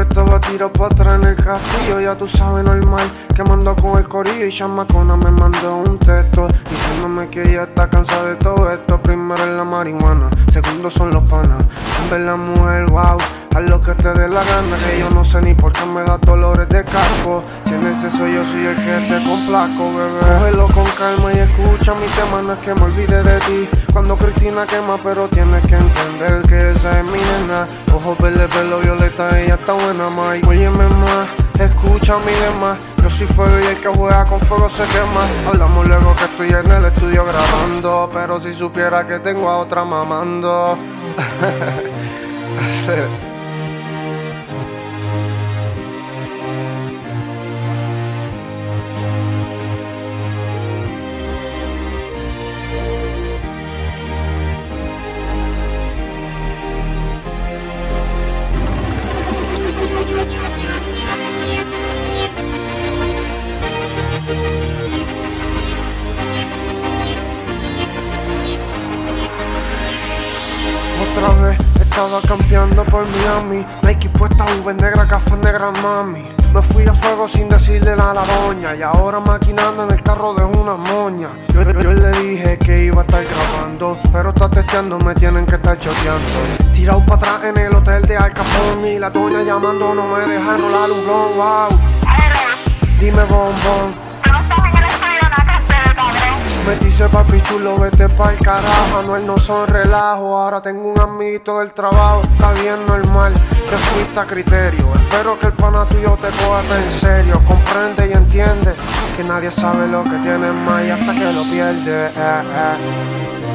estaba tirado para atrás en el castillo, ya tú sabes normal. Quemando con el corillo y chamacona me mandó un texto diciéndome que ella está cansada de todo esto. Primero es la marihuana, segundo son los panas. Ver la mujer, wow. Haz lo que te dé la gana, que yo no sé ni por qué me da dolores de casco. Si en ese soy yo, soy el que te complaco, bebé. Cógelo con calma y escucha mi tema, no es que me olvide de ti. Cuando Cristina quema, pero tienes que entender que esa es mi nena. Ojo verde, pelo violeta, ella está buena, más. Óyeme más, escucha mi lema. Yo soy fuego y el que juega con fuego se quema. Hablamos luego que estoy en el estudio grabando. Pero si supiera que tengo a otra mamando. Otra vez estaba campeando por Miami. Nike puesta, V negra, gafas negras, mami. Me fui a fuego sin decirle nada la doña. Y ahora maquinando en el carro de una moña. Yo, le dije que iba a estar grabando. Pero está testeando, me tienen que estar choteando. Tirado para atrás en el hotel de Al Capone. Y la doña llamando no me deja enrolar un blon, wow. Dime bombón. Me dice papi chulo, vete pa'l carajo, Anuel no son relajo, ahora tengo un amiguito del trabajo, está bien normal, te fuiste a criterio, espero que el pana tuyo te coja en serio, comprende y entiende que nadie sabe lo que tiene más y hasta que lo pierde, eh, eh.